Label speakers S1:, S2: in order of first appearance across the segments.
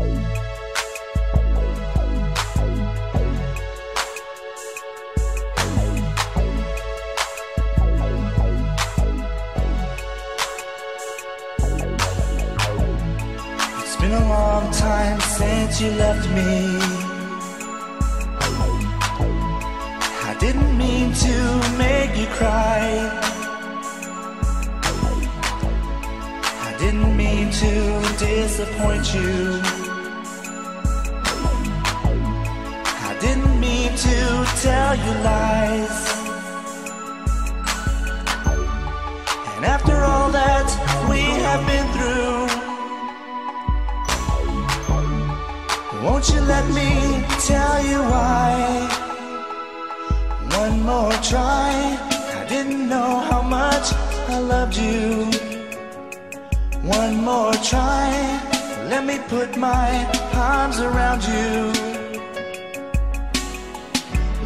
S1: It's been a long time since you left me. I didn't mean to make you cry. I didn't mean to disappoint you. Tell you lies. And after all that we have been through, won't you let me tell you why? One more try. I didn't know how much I loved you. One more try. Let me put my arms around you.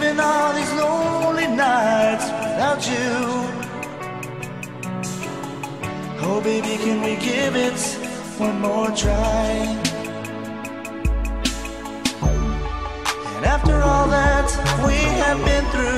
S1: Living all these lonely nights without you. Oh, baby, can we give it one more try? And after all that we have been through,